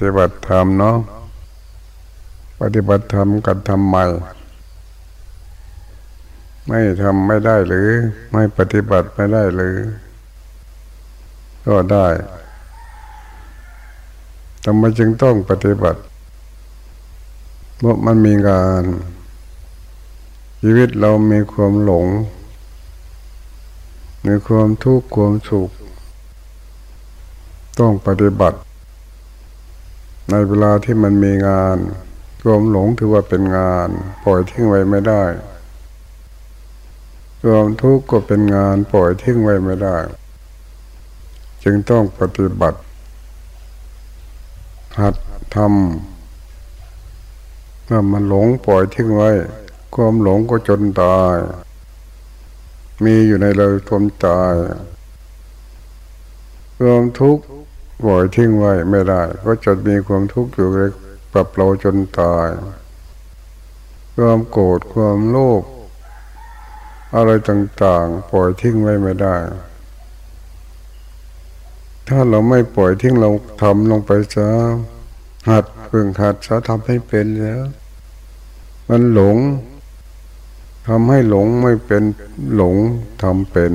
ฏิบัติธรรมเนาะปฏิบัติธรรมกันทำไมไม่ทำไม่ได้หรือ ไม่ปฏิบัติไม่ได้หรือ ก็ได้ทำไมจึงต้องปฏิบัติเพราะมันมีงาน ชีวิตเรามีความหลง มีความทุกข์ความสุข ต้องปฏิบัติ ในเวลาที่มันมีงานควมหลงถือว่าเป็นงาน ปล่อยทิ้งไว้ไม่ได้ควมทุกข์ก็เป็นงานปล่อยทิ้งไว้ไม่ได้ จึงต้องปฏิบัติ หัดทำเมื่อมันหลงปล่อยทิ้งไว้ ความหลงก็จนตาย มีอยู่ในเราทมตายควมทุกข์ ปล่อยทิ้งไว้ไม่ได้ ก็จะมีความทุกข์อยู่ในปรับเราจนตาย ความโกรธความโลภอะไรต่างๆ ปล่อยทิ้งไว้ไม่ได้ ถ้าเราไม่ปล่อยทิ้งเราทำลงไปซะหัดเพิ่งหัดซะทำให้เป็นแล้วมันหลงทำให้หลงไม่เป็นหลงทำเป็น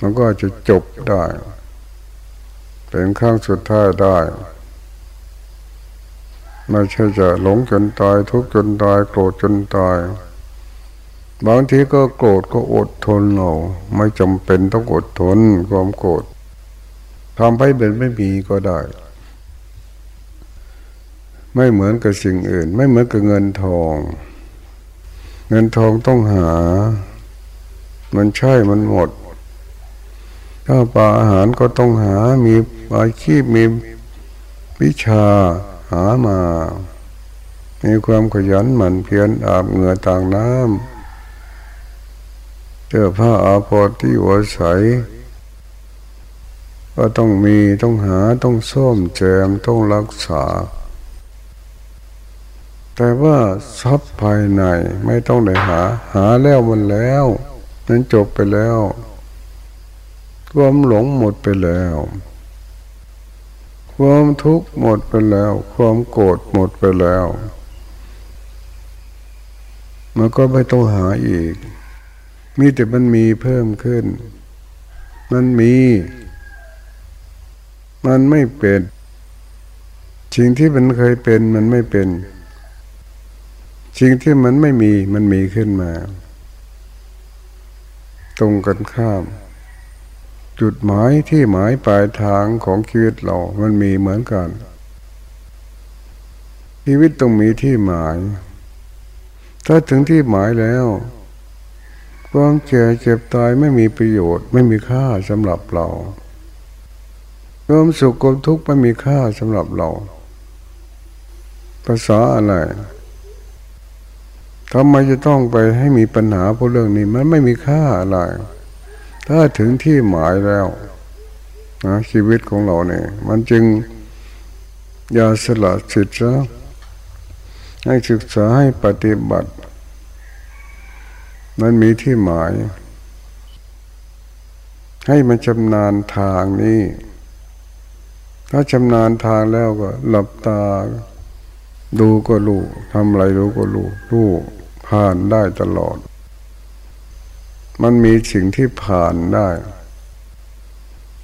มันก็จะจบได้ เป็นข้างสุดท้ายได้ ไม่ใช่จะหลงจนตายทุกจนตายโกรธจนตาย บางทีก็โกรธก็อดทนเอาไม่จำเป็นต้องอดทนความโกรธทำให้เป็นไม่มีก็ได้ ไม่เหมือนกับสิ่งอื่น ไม่เหมือนกับเงินทอง เงินทองต้องหา มันใช่มันหมด ถ้าปลาอาหารก็ต้องหามีอาชีพมีวิชาหามา มีความขยันหมั่นเพียรอาบเหงื่อต่างน้ำเสื้อผ้าอาภรณ์ที่หัวใสก็ต้องมีต้องหาต้องซ่อมแจมต้องรักษา แต่ว่าทรัพย์ภายในไม่ต้องได้หา หาแล้วมันแล้ว นั้นจบไปแล้ว ความหลงหมดไปแล้ว ความทุกข์หมดไปแล้ว ความโกรธหมดไปแล้ว มันก็ไม่ต้องหาอีก มีแต่มันมีเพิ่มขึ้น มันมี มันไม่เป็นสิ่งที่มันเคยเป็นมันไม่เป็นสิ่งที่มันไม่มีมันมีขึ้นมา ตรงกันข้าม จุดหมายที่หมายปลายทางของชีวิตเรา มันมีเหมือนกัน ชีวิตต้องมีที่หมาย ถ้าถึงที่หมายแล้ว ความแก่เจ็บตายไม่มีประโยชน์ ไม่มีค่าสำหรับเราความสุขความทุกข์ไม่มีค่าสำหรับเรา ภาษาอะไรทำไมจะต้องไปให้มีปัญหาเพราะเรื่องนี้ มันไม่มีค่าอะไร ถ้าถึงที่หมายแล้วนะชีวิตของเราเนี่ยมันจึงอย่าสละสิทธิ์ซะให้ศึกษาให้ปฏิบัติ มันมีที่หมาย ให้มันชำนาญทางนี้ ถ้าชำนาญทางแล้วก็ หลับตา ดูก็รู้ทำอะไรรู้ก็รู้รู้ผ่านได้ตลอด มันมีสิ่งที่ผ่านได้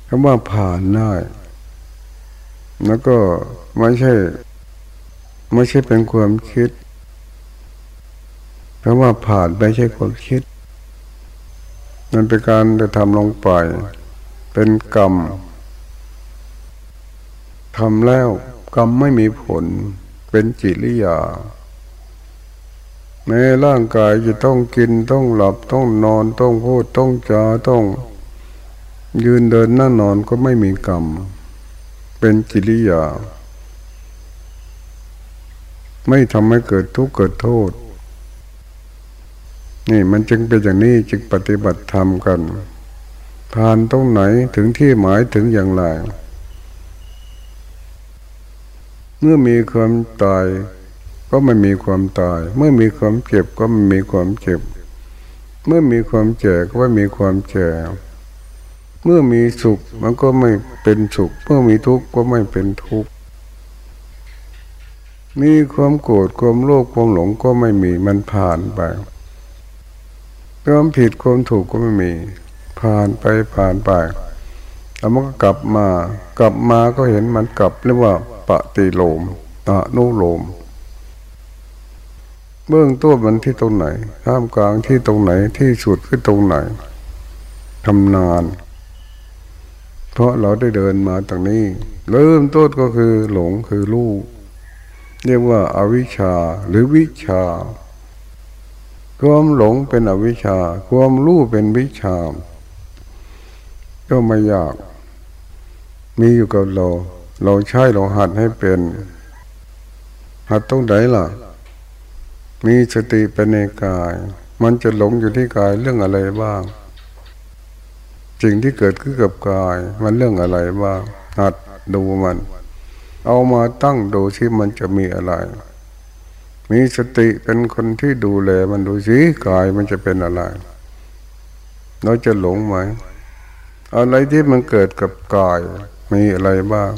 คำว่าผ่านได้ แล้วก็ไม่ใช่ ไม่ใช่เป็นความคิดเพราะว่าผ่านไม่ใช่ความคิด มันเป็นการจะทำลงไป เป็นกรรมทำแล้วกรรมไม่มีผล เป็นจิริยา แม้ร่างกายจะต้องกินต้องหลับต้องนอนต้องพูดต้องจาต้อง ยืนเดินนั่งนอนก็ไม่มีกรรม เป็นจิริยา ไม่ทำให้เกิดทุกข์เกิดโทษ นี่มันจึงเป็นอย่างนี้จึงปฏิบัติธรรมกันผ่านตรงไหนถึงที่หมายถึงอย่างไร เมื่อมีความตาย ก็ไม่มีความตาย เมื่อมีความเจ็บก็ไม่มีความเจ็บ เมื่อมีความแก่ก็ไม่มีความแก่เมื่อมีสุขมันก็ไม่เป็นสุข เมื่อมีทุกข์ก็ไม่เป็นทุกข์มีความโกรธความโลภความหลงก็ไม่มีมันผ่านไปความผิดความถูกก็ไม่มี ผ่านไปผ่านไปแล้วมันก็กลับมา กลับมาก็เห็นมันกลับเรียกว่าปฏิโลมตะนุโลม เบื้องต้นมันที่ตรงไหนท่ามกลางที่ตรงไหนที่สุดคือตรงไหนทำนาน เพราะเราได้เดินมาตรงนี้ เริ่มต้นก็คือหลงคือลูก เรียกว่าอาวิชชาหรือวิชาความหลงเป็นอวิชชา ความรู้เป็นวิชา ก็ไม่ยาก มีอยู่กับเรา เราใช้เราหัดให้เป็น หัดตรงไหนล่ะ มีสติเป็นในกาย มันจะหลงอยู่ที่กายเรื่องอะไรบ้างสิ่งที่เกิดขึ้นกับกาย มันเรื่องอะไรบ้างหัดดูมัน เอามาตั้งดูที่มันจะมีอะไร มีสติเป็นคนที่ดูแลมันดูสิกายมันจะเป็นอะไร เราจะหลงไหมอะไรที่มันเกิดกับกาย มีอะไรบ้าง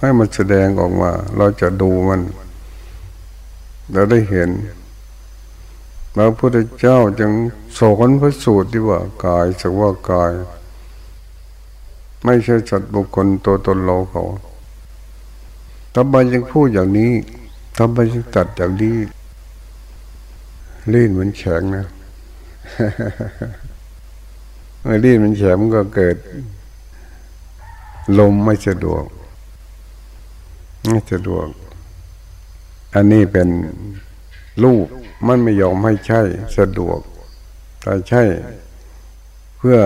ให้มันแสดงออกมา เราจะดูมัน เราได้เห็น พระพุทธเจ้าจึงสอนพระสูตรที่ว่ากายสักว่ากาย ไม่ใช่สัตว์บุคคลตัวตนเราเขาทำไมยังพูดอย่างนี้ทำไมยังตัดอย่างนี้ลื่นมันแข็งนะเมื่อลื่นมันแข็งมันก็เกิด ลมไม่สะดวกไม่สะดวก อันนี้เป็น ลูกมันไม่ยอมให้ใช่สะดวก แต่ใช่เพื่อ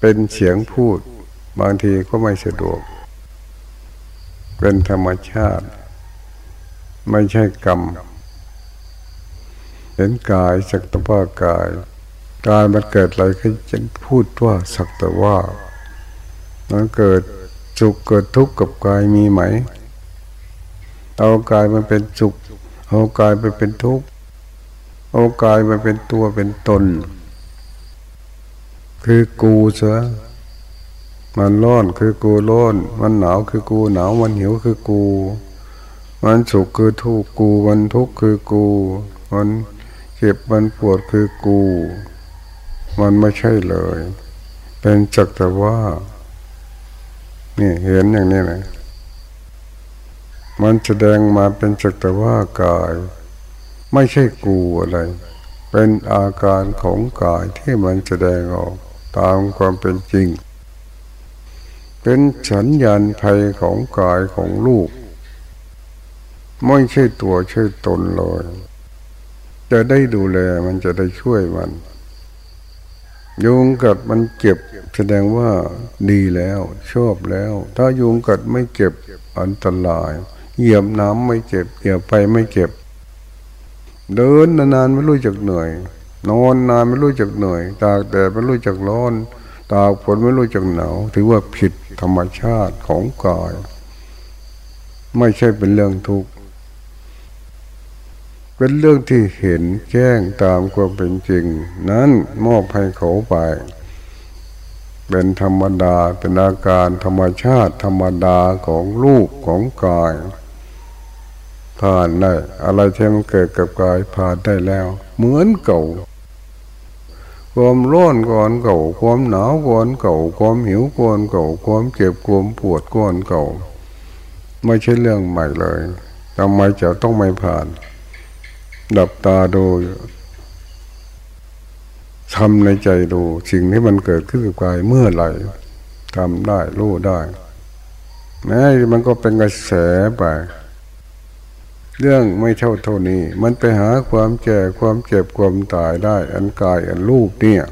เป็นเสียงพูด บางทีก็ไม่สะดวก เป็นธรรมชาติ ไม่ใช่กรรม เห็นกายสักตว่ากายกายมันเกิดอะไรขึ้นฉันพูดว่าสักแต่ว่ามันเกิดสุขเกิดทุกข์กับกายมีไหม เอากายมันเป็นสุข เอากายไปเป็นทุกข์เอากายมาเป็นตัวเป็นตน คือกูเสือมันร้อนคือกูร้อน มันหนาวคือกูหนาว มันหิวคือกู มันสุขคือทุกข์กู มันทุกข์คือกู มันเจ็บมันปวดคือกู มันไม่ใช่เลย เป็นจักแต่ว่า นี่เห็นอย่างนี้นะมั มันแสดงมาเป็นจักแต่ว่ากาย ไม่ใช่กูอะไร เป็นอาการของกายที่มันแสดงออกตามความเป็นจริง เป็นสัญญาณภัยของกายของลูก ไม่ใช่ตัวใช่ตนเลยจะได้ดูแลมันจะได้ช่วยมันยุงกัดมันเจ็บแสดงว่าดีแล้ว ชอบแล้ว ถ้ายุงกัดไม่เจ็บอันตราย เหยียบน้ำไม่เจ็บเหยียบไปไม่เจ็บ เดินนานๆไม่รู้จักเหนื่อย นอนนานไม่รู้จักเหนื่อย ตากแดดไม่รู้จักร้อน ตากฝนไม่รู้จักหนาว ถือว่าผิดธรรมชาติของกาย ไม่ใช่เป็นเรื่องทุกข์เป็นเรื่องที่เห็นแจ้งตามความเป็นจริง นั้นมอบให้เขาไปเป็นธรรมดาเป็นอาการธรรมชาติธรรมดาของรูปของกาย ผ่านได้ อะไรที่มันเกิดกับกายผ่านได้แล้ว เหมือนเก่า ความร้อนก่อนเก่า ความหนาวก่อนเก่า ความหิวก่อนเก่า ความเจ็บความปวดก่อนเก่า ไม่ใช่เรื่องใหม่เลยทำไมจะต้องไม่ผ่าน ดับตาดูทำในใจดูสิ่งที่มันเกิดขึ้นกับกายเมื่อไหร่ทำได้รู้ได้แม้มันก็เป็นกระแสไป เรื่องไม่เท่าเท่านี้ มันไปหาความแก่ความเจ็บความตายได้ อันกายอันรูปเนี่ย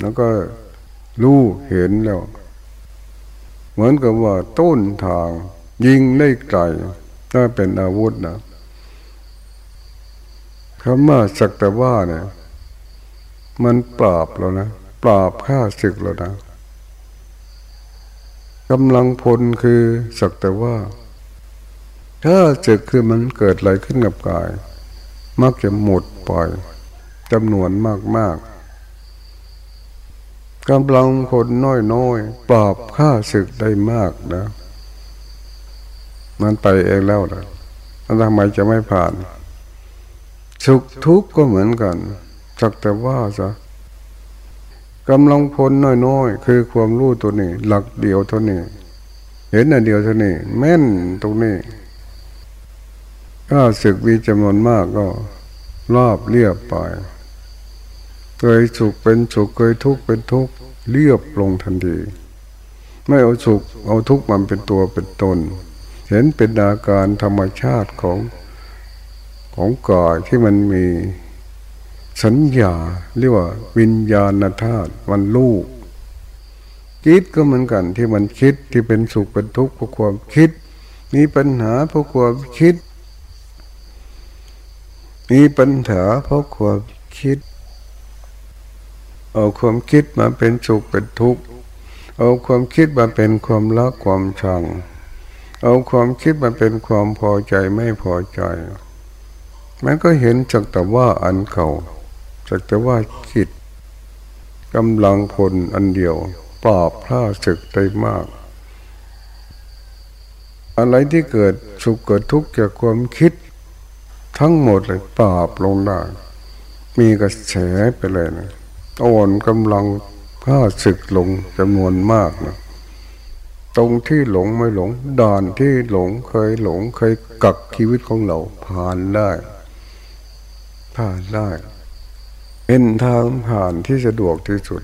แล้วก็รู้เห็นแล้ว เหมือนกับว่าต้นทาง ยิงได้ไกลถ้าเป็นอาวุธนะคำว่าสักแต่ว่าเนี่ย มันปราบแล้วนะปราบฆ่าศึกแล้วนะกำลังพลคือสักแต่ว่า ถ้าจึกคือมันเกิดอะไรขึ้นกับกาย มักจะหมดปล่อยจำนวนมากมากกำลังคนน้อยน้อยปราบฆ่าศึกได้มากนะมันไปเองแล้วนะแล้วทำไมจะไม่ผ่าน สุขทุกข์ก็เหมือนกันจักแต่ว่าซะกำลังพลน้อยๆ คือความรู้ตัวนี้ หลักเดียวเท่านี้ เห็นอันเดียวเท่านี้ แม่นตรงนี้ ถ้าศึกมีจำนวนมากก็รอบเรียบไปเคยสุขเป็นสุขเคยทุกข์เป็นทุกข์เรียบลงทันที ไม่เอาสุขเอาทุกข์มันเป็นตัวเป็นตน เห็นเป็นอาการธรรมชาติของของกายที่มันมีสัญญาเรียกว่าวิญญาณธาตุมันลูกคิดก็เหมือนกันที่มันคิดที่เป็นสุขเป็นทุกข์เพราะความคิด มีปัญหาเพราะความคิด มีปัญหาเพราะความคิด เอาความคิดมาเป็นสุขเป็นทุกข์ เอาความคิดมาเป็นความรักความชัง เอาความคิดมาเป็นความพอใจไม่พอใจ มันก็เห็นจากแต่ว่าอันเก่าจากแต่ว่าคิดกำลังพลอันเดียวปราบพระศึกได้มาก อะไรที่เกิดสุขเกิดทุกข์จากความคิด ทั้งหมดเลยปราบลงได้ มีกระแสไปเลยนะอ่อนกำลังผ้าศึกลงจำนวนมากนะตรงที่หลงไม่หลงด่านที่หลงเคยหลงเคยกักชีวิตของเราผ่านได้ผ่านได้เป็นทางผ่านที่สะดวกที่สุด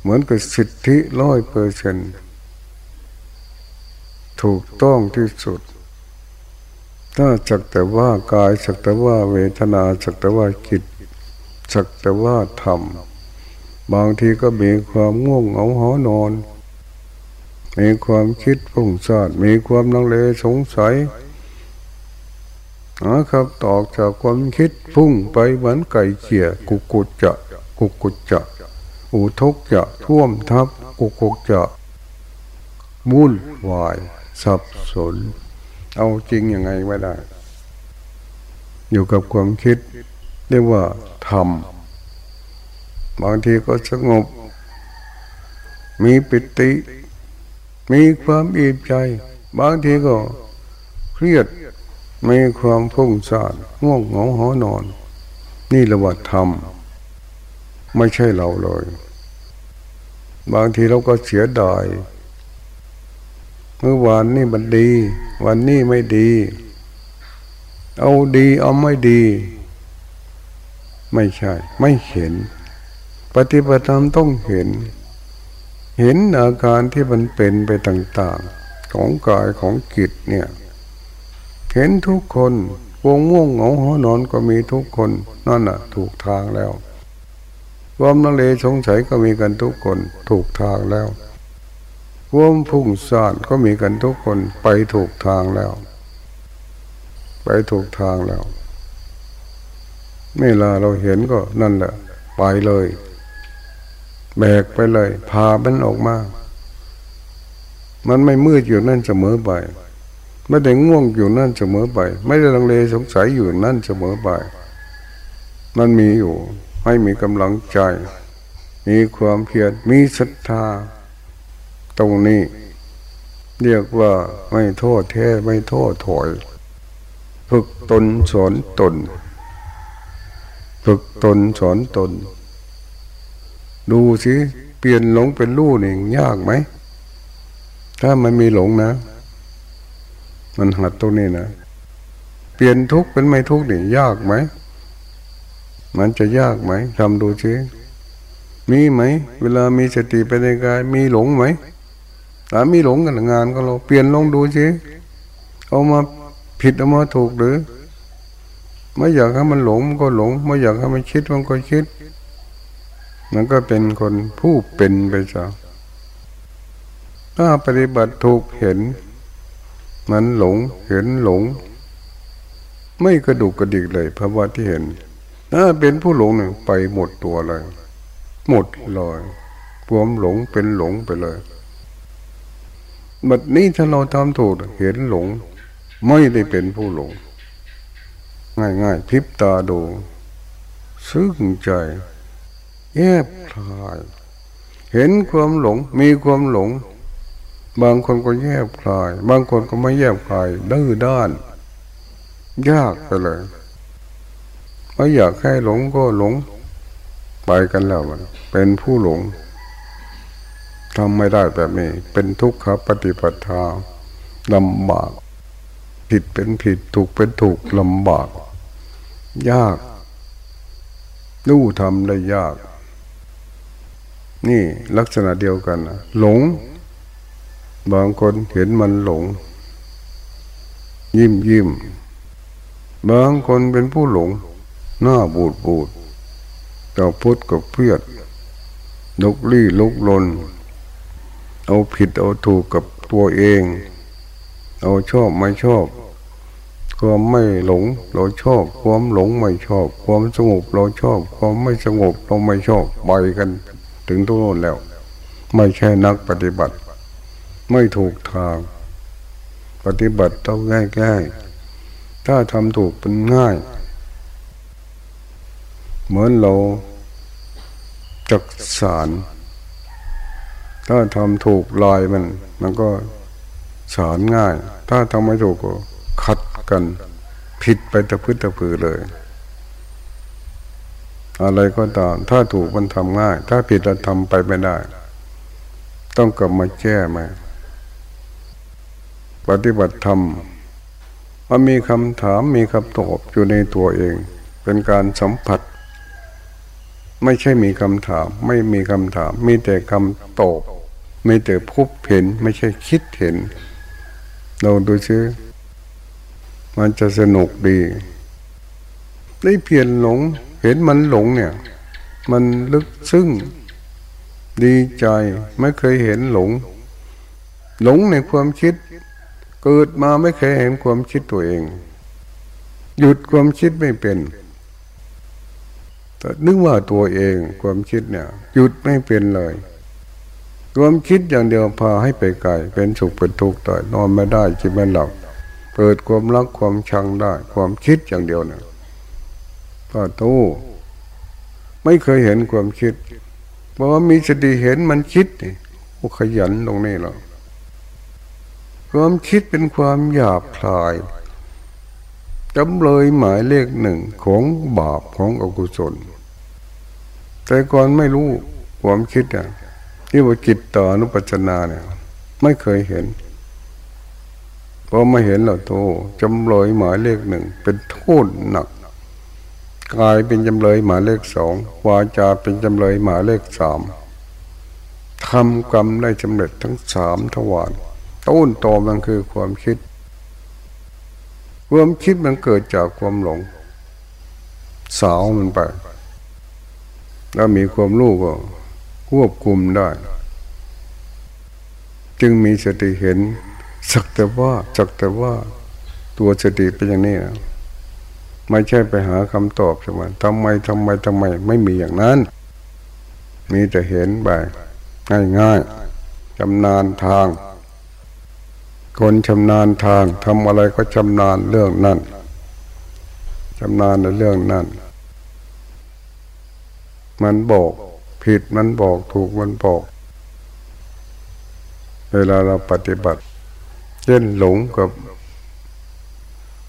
เหมือนกับสิทธิร้อยเปอร์เซนถูกต้องที่สุด ถ้าจักแต่ว่ากายจักแต่ว่าเวทนาจักแต่ว่าจิตจักแต่ว่าธรรมบางทีก็มีความง่วงเหงาหอนอน มีความคิดพุ่งซ่านมีความลังเลสงสัยนะครับตอกจากความคิดพุ่งไปเหมือนไก่เขี่ยกุกุจจะ กุกุจจะ อุทกจะท่วมทับกุกุจจะมุ่นวาย สับสน เอาจริงยังไงไม่ได้ อยู่กับความคิด เรียกว่าธรรมบางทีก็สงบ มีปิติ มีความอิ่มใจ บางทีก็เครียดมีความพุ่งซ่านง่วงเหงาหอนอน นี่ระวัดธรรม ไม่ใช่เราเลย บางทีเราก็เสียดาย เมื่อวานนี่มันดี วันนี้ไม่ดี เอาดีเอาไม่ดี ไม่ใช่ ไม่เห็น ปฏิบัติธรรมต้องเห็น เห็นอาการที่มันเป็นไปต่าง ๆ ของกายของจิตเนี่ย เห็นทุกคนวงม่วงเหงาหอนอนก็มีทุกคนนั่นน่ะ ถูกทางแล้วความนังเลสงสัยก็มีกันทุกคนถูกทางแล้ว ความพุ่งซ่านก็มีกันทุกคนไปถูกทางแล้ว ไปถูกทางแล้วไม่ลาเราเห็นก็นั่นแหละไปเลย แบกไปเลย พามันออกมา มันไม่มืดอยู่นั่นเสมอไป ไม่ได้ง่วงอยู่นั่นเสมอไป ไม่ได้ลังเลสงสัยอยู่นั่นเสมอไป มันมีอยู่ ให้มีกำลังใจ มีความเพียรมีศรัทธา ตรงนี้ เรียกว่าไม่โทษแท้ไม่โทษถอย ฝึกตนสอนตน ฝึกตนสอนตน ดูสิเปลี่ยนหลงเป็นรู้นี่ยากไหม ถ้ามันมีหลงนะ มันหัดตรงนี้นะ เปลี่ยนทุกข์เป็นไม่ทุกข์นี่ยากไหม มันจะยากไหมทำดูซิมีไหม เวลามีสติไปในกาย มีหลงไหม ถ้ามีหลงกันงานก็เราเปลี่ยนลองดูซิเอามาผิดเอามาถูกหรือ ไม่อยากให้มันหลงมันก็หลง ไม่อยากให้มันคิดมันก็คิด มันก็เป็นคนผู้เป็นไปซะถ้าปฏิบัติถูกเห็น มันหลงเห็นหลง ไม่กระดุกกระดิกเลยภาวะที่เห็นถ้าเป็นผู้หลงหนึ่งไปหมดตัวเลย หมดเลยความหลงเป็นหลงไปเลย บัดนี้ถ้าเราทำถูกเห็นหลง ไม่ได้เป็นผู้หลง ง่ายๆพิบตาดู ซึ้งใจแยบคลาย เห็นความหลง มีความหลง บางคนก็แยบคลาย บางคนก็ไม่แยบคลายดื้อด้าน ยากไปเลยไม่อยากให้หลงก็หลง ไปกันแล้วมันเป็นผู้หลง ทำไม่ได้แบบนี้ เป็นทุกขปฏิปทาลำบาก ผิดเป็นผิดถูกเป็นถูกลำบาก ยากรู้ทำได้ยาก นี่ลักษณะเดียวกันนะหลง บางคนเห็นมันหลง ยิ้มยิ้มบางคนเป็นผู้หลง หน้าบูดบูดเจ้าพุทธกับเพื่อนลุกลี้ลุกลน เอาผิดเอาถูกกับตัวเอง เอาชอบไม่ชอบความไม่หลงเราชอบ ความหลงไม่ชอบ ความสงบเราชอบ ความไม่สงบเราไม่ชอบไปกัน ถึงทุกโน่นแล้ว ไม่ใช่นักปฏิบัติ ไม่ถูกทาง ปฏิบัติต้องง่ายๆถ้าทำถูกเป็นง่าย เหมือนเราจักสาร ถ้าทำถูกลายมัน มันก็สารง่าย ถ้าทำไม่ถูกก็ขัดกัน ผิดไปตะพื้นตะพือเลย อะไรก็ตาม ถ้าถูกมันทำง่าย ถ้าผิดเราทำไปไม่ได้ ต้องกลับมาแก้มา ปฏิบัติธรรมมันมีคำถามมีคำตอบอยู่ในตัวเอง เป็นการสัมผัส ไม่ใช่มีคำถาม ไม่มีคำถาม มีแต่คำตอบ มีแต่พบเห็นไม่ใช่คิดเห็น เราดูซิมันจะสนุกดี ได้เพียนหลง เห็นมันหลงเนี่ย มันลึกซึ้งดีใจไม่เคยเห็นหลง หลงในความคิด เกิดมาไม่เคยเห็นความคิดตัวเอง หยุดความคิดไม่เป็นแต่นึกว่าตัวเองความคิดเนี่ย หยุดไม่เป็นเลย ความคิดอย่างเดียวพาให้ไปไกลเป็นสุขเป็นทุกข์ได้นอนไม่ได้จิตไม่หลับเปิดความรักความชังได้ ความคิดอย่างเดียวเนี่ยป้าตู้ไม่เคยเห็นความคิดเพราะว่ามีสติเห็นมันคิดนี่โอ้ขยันตรงนี้แล้วความคิดเป็นความหยาบคลายจำเลยหมายเลขหนึ่งของบาปของอกุศล แต่ก่อนไม่รู้ความคิดอะ ที่ว่าจิตต่ออนุปัจนาเนี่ย ไม่เคยเห็นพอมาเห็นแล้วโตจำเลยหมายเลขหนึ่ง เป็นโทษหนักกายเป็นจำเลยหมายเลขสองวาจาเป็นจำเลยหมายเลขสามทำกรรมได้สำเร็จทั้งสามทวารต้นตอมันคือความคิด ความคิดมันเกิดจากความหลง สาวมันไป แล้วมีความรู้ก็ ควบคุมได้ จึงมีสติเห็น สักแต่ว่าสักแต่ว่าตัวสติเป็นอย่างนี้นะไม่ใช่ไปหาคำตอบใช่ไหมทำไมทำไมทำไม ไม่มีอย่างนั้น มีแต่เห็นไปง่ายๆชำนาญทาง คนชำนาญทางทำอะไรก็ชำนาญเรื่องนั้นชำนาญในเรื่องนั้น มันบอก ผิดมันบอกถูกมันบอก เวลาเราปฏิบัติเช่นหลงกับ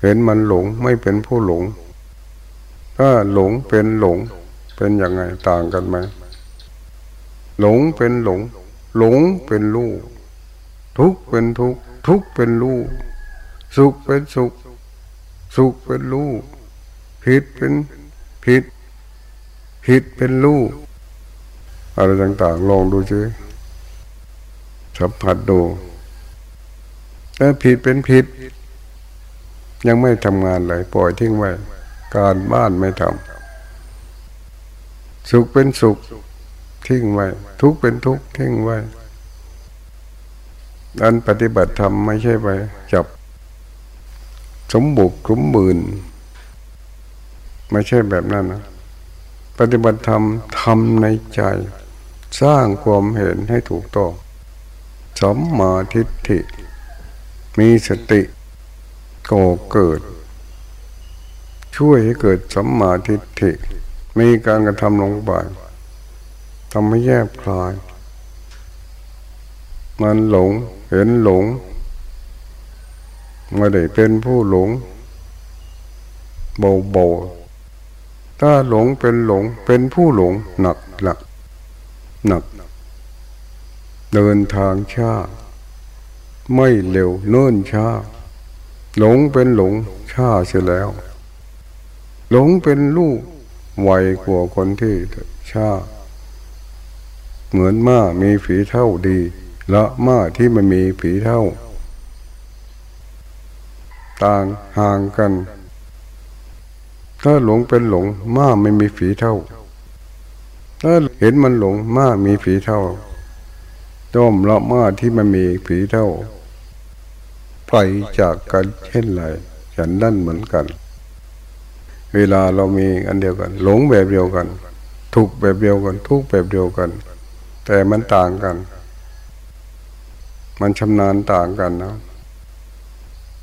เห็นมันหลงไม่เป็นผู้หลง ถ้าหลงเป็นหลง เป็นยังไงต่างกันไหมหลงเป็นหลง หลงเป็นลูกทุกเป็นทุกทุกเป็นลูกสุขเป็นสุข สุขเป็นลูกผิดเป็นผิดผิดเป็นลูก อะไรต่างๆ ลองดูซิสัมผัสดูถ้าผิดเป็นผิด ยังไม่ทำงานเลย ปล่อยทิ้งไว้ การบ้านไม่ทำสุขเป็นสุข ทิ้งไว้ ทุกเป็นทุกทิ้งไว้อันปฏิบัติธรรมไม่ใช่ไป จับ สมบุกสมบืนไม่ใช่แบบนั้นนะ ปฏิบัติธรรมทำในใจ สร้างความเห็นให้ถูกต้องสัมมาทิฏฐิ มีสติก่อเกิด ช่วยให้เกิดสัมมาทิฏฐิ มีการกระทำลงไปทำให้แยบคลาย มันหลงเห็นหลงไม่ได้เป็นผู้หลงเบาๆถ้าหลงเป็นหลงเป็นผู้หลงหนักหลัก หนัก เดินทางช้า ไม่เร็วเนิ่นช้า หลงเป็นหลงช้าเสียแล้ว หลงเป็นลูกไวกว่าคนที่ช้า เหมือนม้ามีฝีเท่าดีละม้าที่มันมีฝีเท่า ต่างห่างกัน ถ้าหลงเป็นหลงม้าไม่มีฝีเท่า ถ้าเห็นมันหลงม้ามีฝีเท่าต้มละม้าที่มันมีฝีเท่าไปจากกันเช่นไรฉันนั่นเหมือนกัน เวลาเรามีอันเดียวกัน หลงแบบเดียวกันทุกแบบเดียวกัน ทุกแบบเดียวกัน แต่มันต่างกัน มันชำนาญต่างกันนะ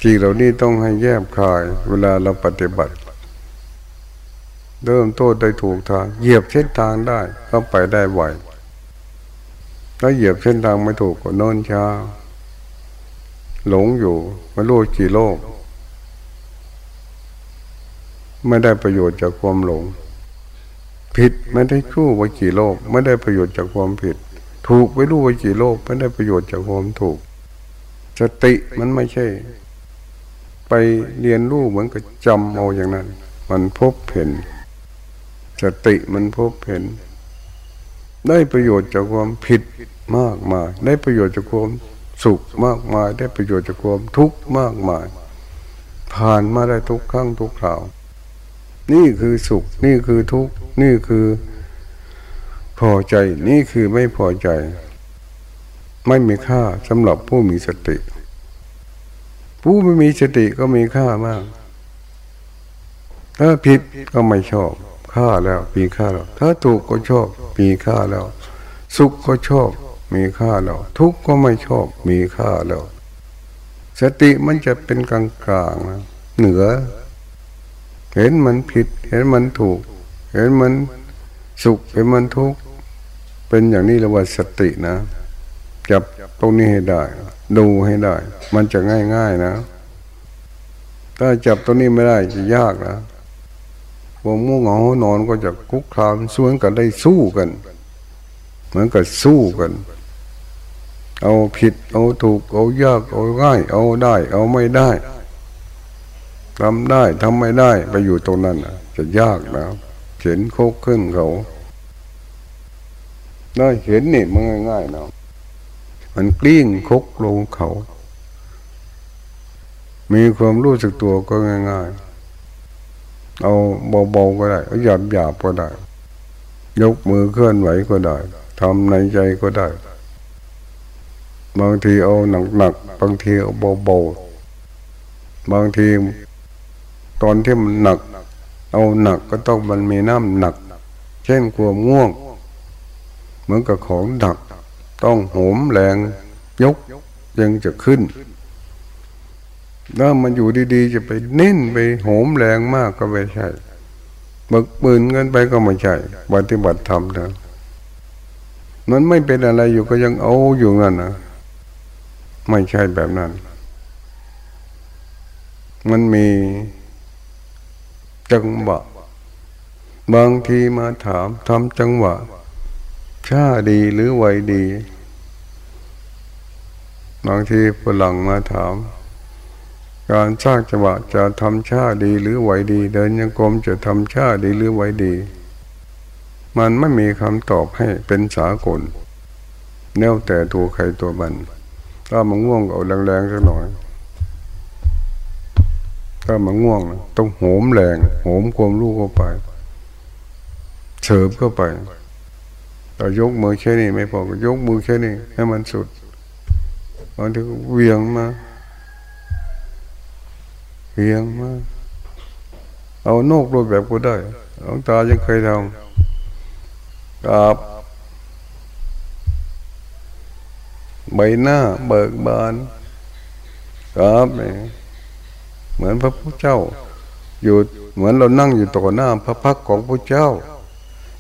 จีเหล่านี้ต้องให้แยบคาย เวลาเราปฏิบัติ เริ่มต้นได้ถูกทาง เหยียบเส้นทางได้ก็ไปได้ไหวถ้าเหยียบเส้นทางไม่ถูกก็นอนช้าหลงอยู่ไม่รู้กี่โลก ไม่ได้ประโยชน์จากความหลง ผิดไม่ได้คู่ว่ากี่โลก ไม่ได้ประโยชน์จากความผิด ถูกไม่รู้ว่ากี่โลก ไม่ได้ประโยชน์จากความถูก สติมันไม่ใช่ ไปเรียนรู้เหมือนกับจำเอาอย่างนั้น มันพบเห็น สติมันพบเห็น ได้ประโยชน์จากความผิดมากมาย ได้ประโยชน์จากความสุขมากมาย ได้ประโยชน์จากความทุกข์มากมาย ผ่านมาได้ทุกครั้งทุกคราว นี่คือสุข นี่คือทุกข์ นี่คือพอใจ นี่คือไม่พอใจ ไม่มีค่าสำหรับผู้มีสติ ผู้ไม่มีสติก็มีค่ามาก ถ้าผิดก็ไม่ชอบ ค่าแล้วมีค่าแล้ว ถ้าถูกก็ชอบ มีค่าแล้ว สุขก็ชอบ มีค่าแล้ว ทุกข์ก็ไม่ชอบ มีค่าแล้ว สติมันจะเป็นกลางกลางเหนือ เห็นมันผิด เห็นมันถูก เห็นมันสุขเห็นมันทุกข์เป็นอย่างนี้เรียกว่าสตินะจับตรงนี้ให้ได้ ดูให้ได้ มันจะง่ายๆนะ ถ้าจับตรงนี้ไม่ได้จะยากนะ วงม่วงเหงานอนก็จะคุกคามส่วนกันได้สู้กัน เหมือนกับสู้กัน เอาผิด เอาถูก เอายากเอาง่าย เอาได้ เอาไม่ได้ทำได้ทำไม่ได้ไปอยู่ตรงนั้นจะยากนะเห็นโคกขึ้นเขาได้เห็นนี่มันง่ายๆนะมันกลิ้งคกลงเขา มีความรู้สึกตัวก็ง่ายๆ เอาเบาๆก็ได้เอาหยาบหยาบก็ได้ ยกมือเคลื่อนไหวก็ได้ทำในใจก็ได้ บางทีเอาหนักๆบางทีเอาเบาๆบางทีตอนที่มันหนัก เอาหนักก็ต้องมันมีน้ำหนัก เช่นความง่วง เหมือนกับของหนัก ต้องโหมแรงยกยังจะขึ้น ถ้ามันอยู่ดีๆ จะไปเน้นไปโหมแรงมากก็ไม่ใช่บึกปืนเงินไปก็ไม่ใช่ปฏิบัติธรรมนะมันไม่เป็นอะไรอยู่ก็ยังเอาอยู่งั้นนะไม่ใช่แบบนั้น มันมีจังหวะบางทีมาถามทำจังหวะช้าดีหรือไวดี บางทีฝรั่งมาถาม การสร้างจังหวะจะทำชาดีหรือไหวดี เดินยังกรมจะทำชาดีหรือไหวดี มันไม่มีคำตอบให้เป็นสากลแนวแต่ตัวใครตัวมัน ถ้ามันง่วงเอาแรงๆสักหน่อย ถ้ามันง่วงต้องโหมแรงโหมความรู้เข้าไปเฉิบเข้าไปแต่ยกมือแค่นี้ไม่พอยกมือแค่นี้ให้มันสุดบางทีเวียงมา เพียงมาเอาโนกรูปแบบก็ได้หลวงตายังเคยทำกับใบหน้าเบิกบานกับเหมือนพระพุทธเจ้า อยู่เหมือนเรานั่งอยู่ต่อหน้า พระพักของพระเจ้า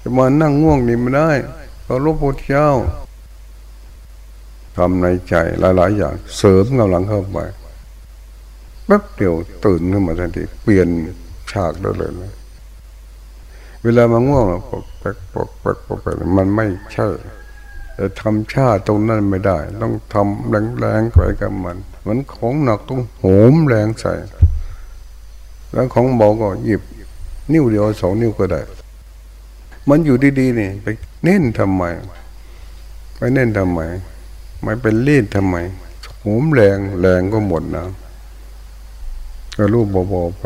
จะมานั่งง่วงนี่ไม่ได้เราลูกพระเจ้าทำในใจหลาย ๆ อย่างเสริมกำลังเข้าไป แป๊บเดียวตื่นขึ้นมาทันทีเปลี่ยนฉากได้เลยนะเวลามาง่วงปกแปกปกแปกปกแปกมันไม่ใช่จะทำชาตรงนั้นไม่ได้ ต้องทำแรงๆไปกับมัน มันของหนักต้องโหมแรงใส่ แล้วของเบาก็หยิบ นิ้วเดียวสองนิ้วก็ได้ มันอยู่ดีๆนี่ไปเน้นทำไมไปเน้นทำไมไม่เป็นเล่นทำไมโหมแรงแรงก็หมดนะ ก็รูปเบาๆไป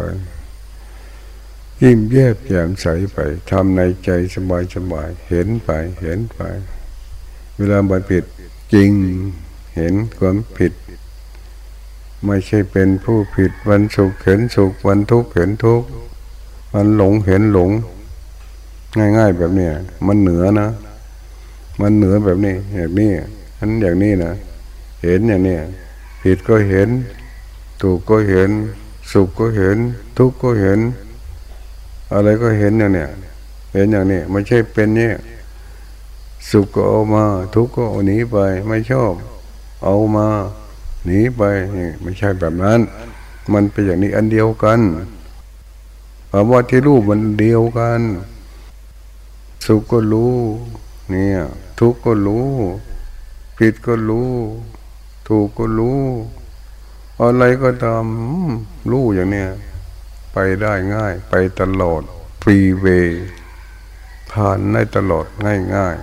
ยิ้มแย้มแจ่มใสไปทำในใจสบายสบายเห็นไปเห็นไป เวลาบันผิดจริงเห็นความผิด ไม่ใช่เป็นผู้ผิดวันสุขเห็นสุขวันทุกข์เห็นทุกข์วันหลงเห็นหลง ง่าย ๆ แบบนี้มันเหนือนะ มันเหนือแบบนี้อย่างนี้อันอย่างนี้นะเห็นอย่างนี้ผิดก็เห็นถูกก็เห็น สุขก็เห็น ทุกข์ก็เห็น อะไรก็เห็นอย่างเนี้ยเห็นอย่างนี้ไม่ใช่เป็นเนี่ยสุขก็เอามา ทุกข์ก็เอาหนีไป ไม่ชอบ เอามาหนีไปนี่ไม่ใช่แบบนั้น มันเป็นอย่างนี้อันเดียวกันเพราะว่าที่รู้มันเดียวกัน สุขก็รู้ เนี่ย ทุกข์ก็รู้ผิดก็รู้ ถูกก็รู้ อะไรก็ตาม รู้อย่างเนี้ยไปได้ง่าย ไปตลอดฟรีเวย์ผ่านได้ตลอดง่ายง่าย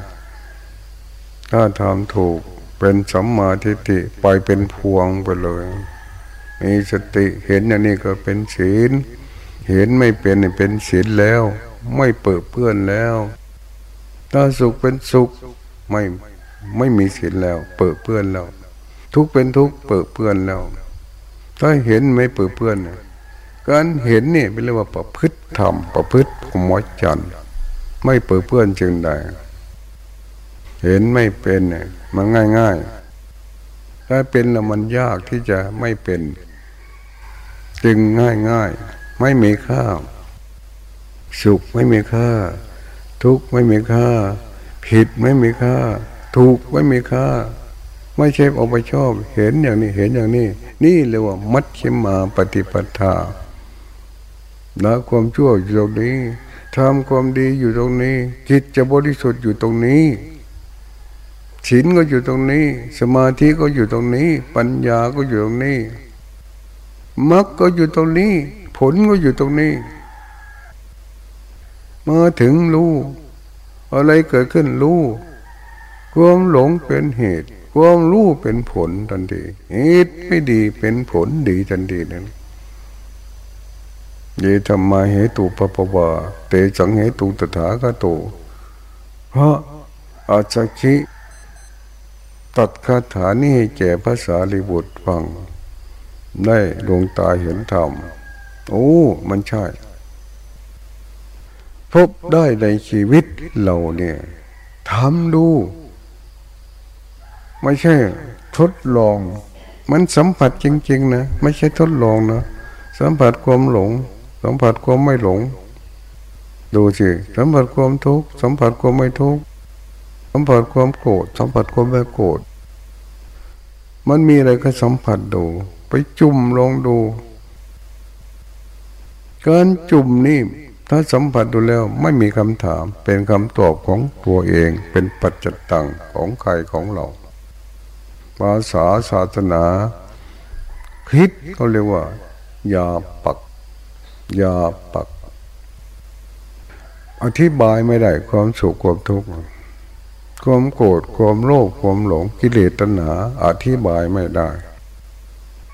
ถ้าทำถูกเป็นสัมมาทิฏฐิไปเป็นพวงไปเลย มีสติเห็นอย่างนี้ก็เป็นศีล เห็นไม่เป็นเป็นศีลแล้ว ไม่เปิดเพื่อนแล้ว ถ้าสุขเป็นสุขไม่ไม่มีศีลแล้ว เปิดเพื่อนแล้ว ทุกเป็นทุกเปิดเพื่อนแล้ว ถ้าเห็นไม่เปิดเพื่อนการเห็นนี่เป็นเรียกว่าประพฤติธรรมประพฤติขมอจันไม่เปิดเพื่อนจึงได้เห็นไม่เป็นเนี่ยมันง่ายง่ายถ้าเป็นแล้วมันยากที่จะไม่เป็น จึงง่ายง่ายไม่มีค่าสุขไม่มีค่า ทุกข์ไม่มีค่า ผิดไม่มีค่า ถูกไม่มีค่า ไม่ใช่เอาไปชอบ เห็นอย่างนี้เห็นอย่างนี้ นี่เรียกว่า มัชชิมาปฏิปทาละความชั่วอยู่ตรงนี้ทำความดีอยู่ตรงนี้จิตจะบริสุทธิ์อยู่ตรงนี้ศีลก็อยู่ตรงนี้ สมาธิก็อยู่ตรงนี้ ปัญญาก็อยู่ตรงนี้มรรคก็อยู่ตรงนี้ ผลก็อยู่ตรงนี้ เมาถึงรู้ อะไรเกิดขึ้นรู้ ความหลงเป็นเหตุ ความรู้เป็นผลทันทีเหตุไม่ดีเป็นผลดีทันทีนั้นเยธรรมาเหตุปปวาเตจังเหตุตถาคตเพราะอาจจะคิตัดคาถานี้แก่ภาษาลิบุตรฟัง ได้ดวงตาเห็นธรรม โอ้ มันใช่ พบได้ในชีวิตเราเนี่ยทำดู ไม่ใช่ทดลอง มันสัมผัสจริง ๆ นะ ไม่ใช่ทดลองนะสัมผัสความหลง สัมผัสความไม่หลง ดูสิสัมผัสความทุกข์สัมผัสความไม่ทุกข์สัมผัสความโกรธสัมผัสความไม่โกรธมันมีอะไรก็สัมผัสดู ไปจุ่มลองดูการจุ่มนี่ถ้าสัมผัสดูแล้วไม่มีคำถามเป็นคำตอบของตัวเองเป็นปัจจตังของใครของเรา ภาษาศาสนาคิดเขาเรียกว่า ยาปัก ยาปัก อธิบายไม่ได้ความสุขความทุกข์ความโกรธความโลภความหลงกิเลสตัณหา อธิบายไม่ได้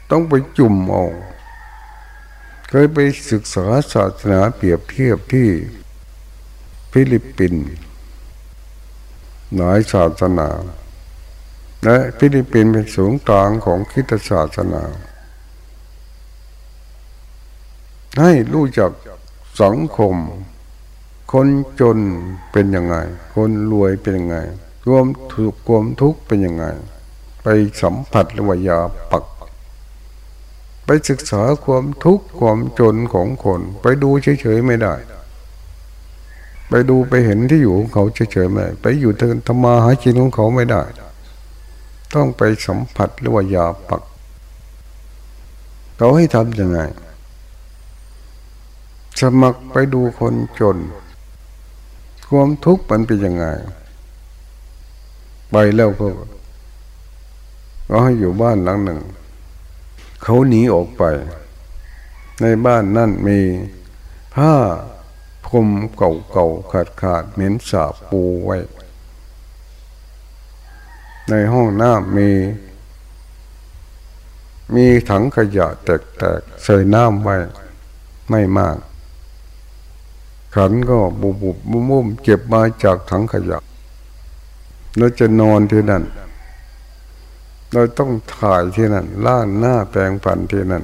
ต้องไปจุ่มเอาเคยไปศึกษาศาสนาเปรียบเทียบที่ฟิลิปปินส์หลายศาสนา และฟิลิปปินส์เป็นศูนย์กลางของคิดศาสนา ให้รู้จักสังคม คนจนเป็นยังไง คนรวยเป็นยังไงรวมถูกความทุกข์เป็นยังไง ไปสัมผัสหรือว่ายาปัก ไปศึกษาความทุกข์ความจนของคน ไปดูเฉยๆไม่ได้ ไปดูไปเห็นที่อยู่ของเขาเฉยๆไม่ ไปอยู่ธรรมาหากินของเขาไม่ได้ ต้องไปสัมผัสหรือว่ายาปัก เขาให้ทำยังไง สมัครไปดูคนจน ความทุกข์มันเป็นยังไง ไปแล้วก็ก็ให้อยู่บ้านหลังหนึ่ง เขาหนีออกไป ในบ้านนั่นมีผ้าพรมเก่าๆขาดขาดเหม็นสาบปูไว้ ในห้องน้ำมี มีถังขยะแตกๆเสยน้ำไว้ไม่มาก ขันก็บุบบุบมุมมุมเก็บมาจากถังขยะ แล้วจะนอนที่นั่น เราต้องถ่ายที่นั่นล่างหน้าแปลงฝันที่นั่น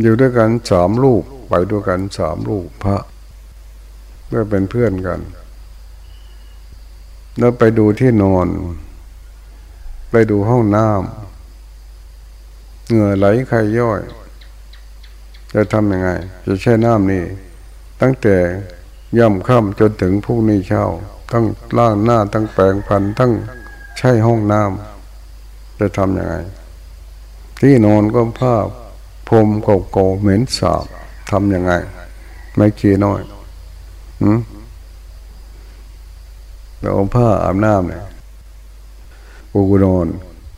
อยู่ด้วยกันสามลูกไปด้วยกันสามลูกพระเพื่อเป็นเพื่อนกัน แล้วไปดูที่นอน ไปดูห้องน้ำเหงื่อไหลใครย่อย จะทำยังไง จะใช้น้ำนี่ ตั้งแต่ย่ำค่ำจนถึงพรุ่งนี้เช้าตั้งล่างหน้าตั้งแปลงพันตั้งใช้ห้องน้ำจะทำยังไง ที่นอนก็ผ้าพรมโกโกเหม็นสาบทำยังไง ไม่ขี้น้อยอืม เอาผ้าอาบน้ำเนี่ยปูนอน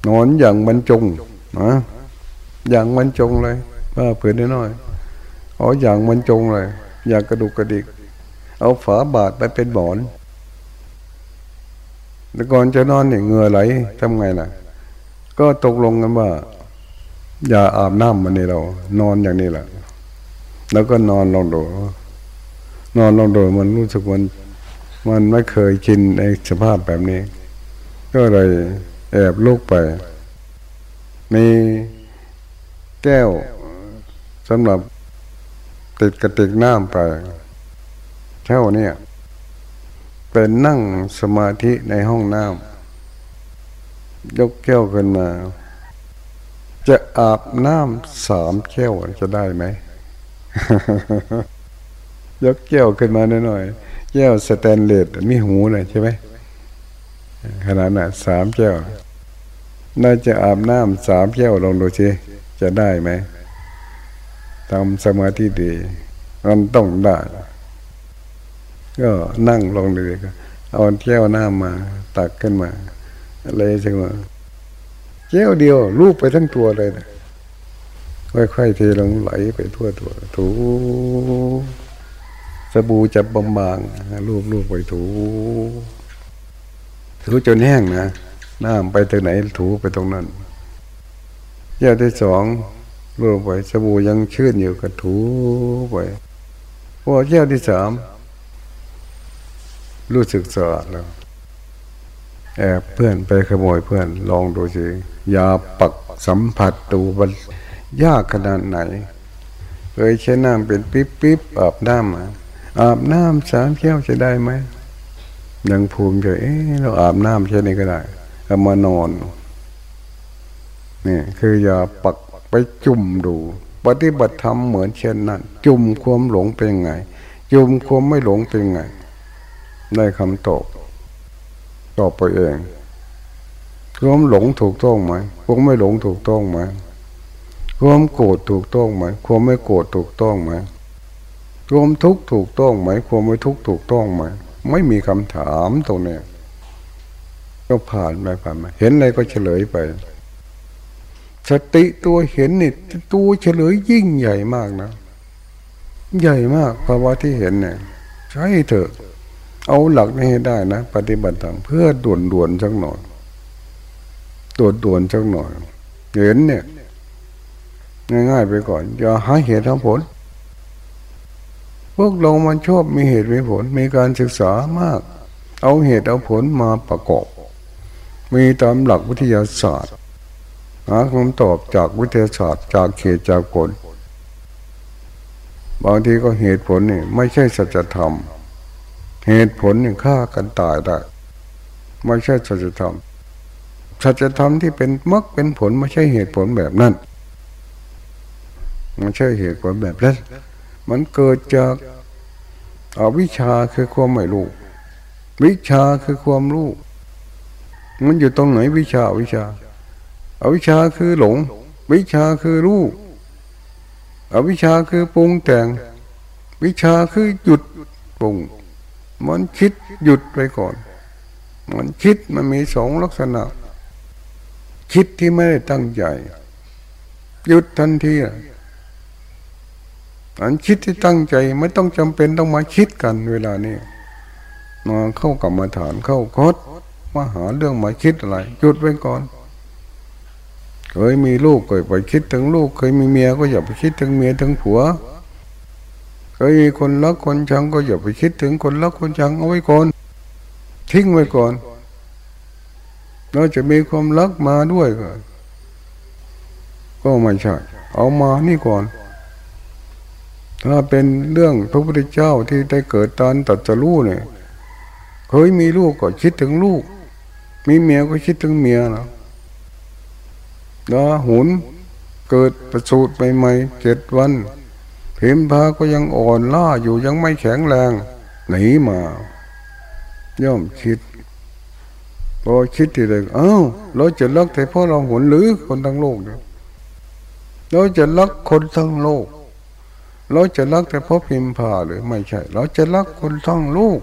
นอนอย่างบรรจงนะอย่างบรรจงเลยผ้าเผืนน้อยๆเออย่างบรรจงเลย อย่ากกระดุกกระดิก เอาฝาบาดไปเป็นหมอนแต่ก่อนจะนอนเนี่ยเงื่อไหลทำไงล่ะ ก็ตกลงกันว่า อย่าอาบน้ำมันนี่เรา นอนอย่างนี้แหละแล้วก็นอนลองดูนอนลองดูมันรู้สึกมัน มันไม่เคยชินในสภาพแบบนี้ ก็เลยแอบลุกไป มีแก้วสำหรับติดกระติกน้ำไปเท่านี้เป็นนั่งสมาธิในห้องน้ำยกแก้วขึ้นมา จะอาบน้ำสามแก้วจะได้ไหม ยกแก้วขึ้นมาหน่อยๆ แก้วสแตนเลสมีหูเลยใช่ไหมขนาดน่ะสามแก้วน่าจะอาบน้ำสามแก้วลองดูสิจะได้ไหมทำสมาธิดีมันต้องได้ ก็นั่งลงเลยก็เอาแก้วน้ำมา ตักขึ้นมาอะไรจังวะแก้วเดียวลูบไปทั้งตัวเลยนะค่อยๆเทลงไหลไปทั่วตัวถู บู่จับำบางลูบลูบไปถู ถูจนแห้งนะน้ำไปตรงไหนถูไปตรงนั้นแก้วที่สองลูบไปสบู่ยังชื้นอยู่ก็ถูไปพอแก้วที่สามรู้สึกสะอาดแล้วแอบเพื่อนไปขโมยเพื่อนลองดูสิยาปักสัมผัสดูมันยากขนาดไหนเคยใช้น้ำเป็นปิ๊บปิ๊บอาบน้ำมา อาบน้ำสามแก้วจะได้ไหมยังภูมิใจเอ๊ะเราอาบน้ำแค่นี้ก็ได้เอามานอนนี่คืออย่าปักไปจุ่มดู ปฏิบัติธรรมเหมือนเช่นนั้นจุ่มความหลงเป็นไง จุ่มความไม่หลงเป็นไง ได้คำตอบตอบไปเองความหลงถูกต้องไหมความไม่หลงถูกต้องไหมความโกรธถูกต้องไหมความไม่โกรธถูกต้องไหม ความทุกข์ถูกต้องไหม ความไม่ทุกข์ถูกต้องไหม ไม่มีคำถามตรงนี้ก็ผ่านไปผ่านมาเห็นอะไรก็เฉลยไป สติตัวเห็นนี่ตัวเฉลยยิ่งใหญ่มากนะ ใหญ่มากภาวะที่เห็นเนี่ยใช่เถอะ เอาหลักนี้ให้ได้นะ ปฏิบัติธรรมเพื่อด่วนด่วนสักหน่อยด่วนด่วนสักหน่อย เห็นเนี่ย ง่ายๆไปก่อน อย่าหาเหตุทำผล พวกเรามันชอบมีเหตุมีผล มีการศึกษามาก เอาเหตุเอาผลมาประกอบ มีตามหลักวิทยาศาสตร์หาคำตอบจากวิทยาศาสตร์ จากเหตุจากผล บางทีก็เหตุผลนี่ไม่ใช่สัจธรรม เหตุผลนี่ฆ่ากันตายได้ ไม่ใช่สัจธรรมสัจธรรมที่เป็นมรรคเป็นผลไม่ใช่เหตุผลแบบนั้นไม่ใช่เหตุผลแบบนั้น มันเกิดจากอวิชชาคือความไม่รู้ วิชาคือความรู้ มันอยู่ตรงไหนวิชาวิชาอาวิชาคือหลง วิชาคือรู้อวิชาคือปรุงแต่ง วิชาคือหยุดปรุง มันคิดหยุดไปก่อน มันคิดมันมีสองลักษณะ คิดที่ไม่ได้ตั้งใจ หยุดทันที อันคิดที่ตั้งใจไม่ต้องจำเป็นต้องมาคิดกันเวลานี้มาเข้ากับมาฐานเข้าคดมาหาเรื่องมาคิดอะไรหยุดไว้ก่อน เคยมีลูกก็ไปคิดถึงลูก เคยมีเมียก็อย่าไปคิดถึงเมียถึงผัว เคยมีคนรักคนชังก็อย่าไปคิดถึงคนรักคนชังเอาไว้ก่อนทิ้งไว้ก่อนเราจะมีความรักมาด้วยก็ก็ไม่ใช่ เอามานี่ก่อน ถ้าเป็นเรื่องพระพุทธเจ้าที่ได้เกิดตอนตัดจะรู้เนี่ยเคยมีลูกก็คิดถึงลูก มีเมียก็คิดถึงเมียนะแล้วหุนเกิดประสูติใหม่ๆเจ็ดวันพิมพาก็ยังอ่อนล่าอยู่ยังไม่แข็งแรงหนีมา ย่อมคิดพอคิดทีไรเอ้าเราจะรักแต่พ่อเราหุนหรือคนทั้งโลกเนี่ยเราจะรักคนทั้งโลก เราจะรักแต่พ่อพิมพาหรือไม่ใช่ เราจะรักคนทั้งโลก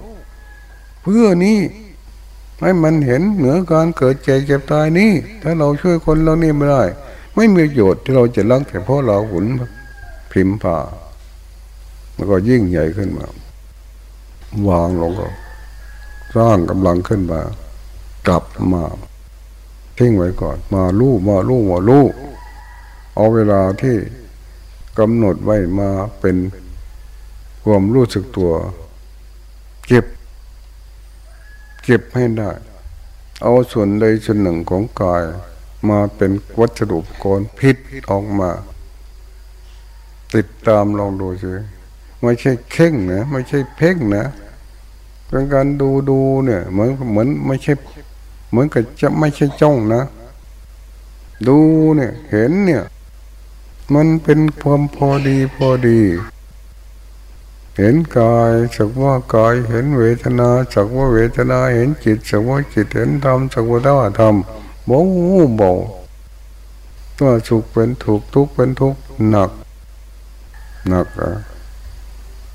เพื่อนี้ให้มันเห็นเหนือการเกิดเจ็บเจ็บตายนี่ถ้าเราช่วยคนเรานี่ไม่ได้ ไม่มีประโยชน์ที่เราจะรักแต่พ่อเราหุนพิมพามันก็ยิ่งใหญ่ขึ้นมา วางลงก็ สร้างกำลังขึ้นมา กลับมาทิ้งไว้ก่อน มาลู่มาลู่มาลู่เอาเวลาที่ กำหนดไว้มาเป็นความรู้สึกตัว เก็บ เก็บให้ได้ เอาส่วนใดส่วนหนึ่งของกาย มาเป็นวัสดุกรพิษออกมา ติดตามลองดูสิไม่ใช่เข่งนะไม่ใช่เพ่งนะเป็นการดูดูเนี่ย เหมือนเหมือนไม่ใช่ เหมือนกับจะไม่ใช่จ้องนะ ดูเนี่ยเห็นเนี่ย มันเป็นความพอดีพอดี เห็นกายสักว่ากายเห็นเวทนาสักว่าเวทนาเห็นจิตสักว่าจิตเห็นธรรมสักว่าธรรมเบาเบาตัวสุขเป็นถูกทุกข์เป็นทุกข์หนัก หนักอะ